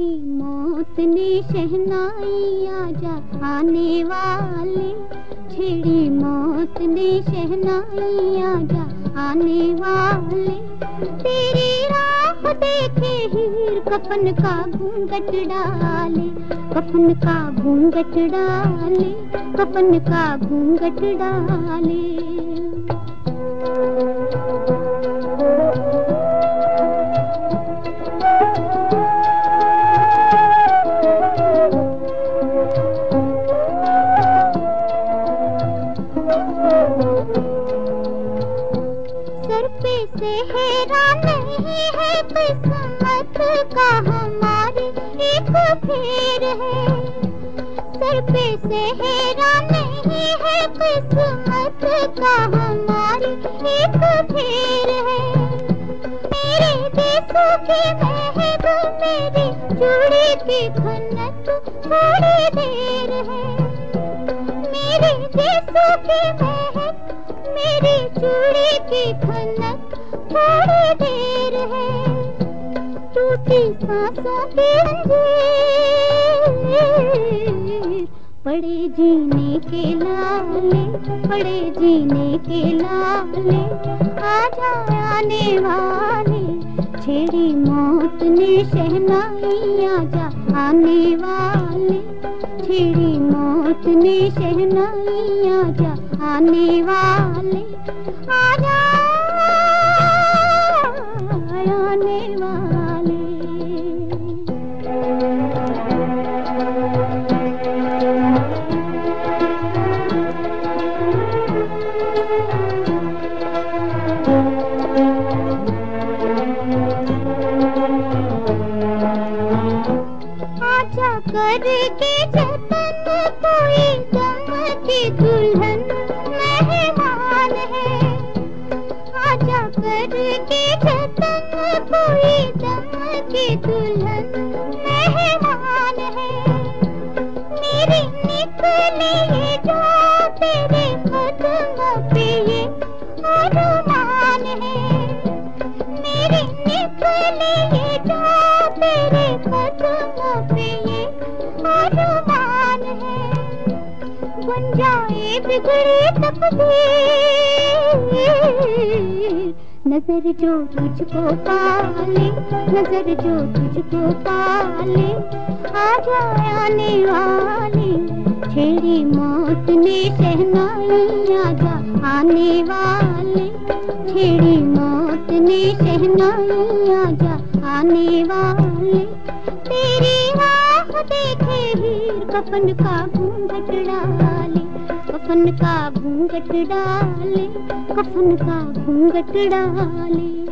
मौत ने शहनाई आजा आने वाले। छेड़ी मौत ने शहनाई आजा आने वाले। तेरी राह देखे हीर कफन का घूंघट डाले। कफन का घूंघट डाले, कफन का घूंघट डाले। पे सेहरा नहीं है किस्मत का हमारे एक फेर है। सर पे नहीं है किस्मत का हमारे एक फेर है। मेरे देशों मेरी चूड़ी की खनक थोड़ी देर है। मेरे देशों मेरी चूड़ी की टूटी सांसों के पड़े जीने के लाले पड़े जीने के लाले आ आने वाले, छेड़ी मौत ने शहनाई आजा आने वाले, छेड़ी मौत ने शहनाई आजा आने वाले आजा आजा करके जतन कोई दम की दुल्हन मेहमान है। आजा करके जतन कोई दम की दुल्हन मेहमान है। मेरी निकले ये जो तेरे कदमों पे ये अरमान है। मेरी निकले ये बन जाए, बिगड़े तकदीर नज़र जो तुझको पाले, नज़र जो तुझको पाले, आ जाए आने वाले। छेड़ी मौत ने शहनाई आजा आने वाले। छेड़ी मौत ने शहनाई आजा आने वाले। तेरी देखे हीर कफन का कफन का घूंघट डाले कफन का घूंघट डाले।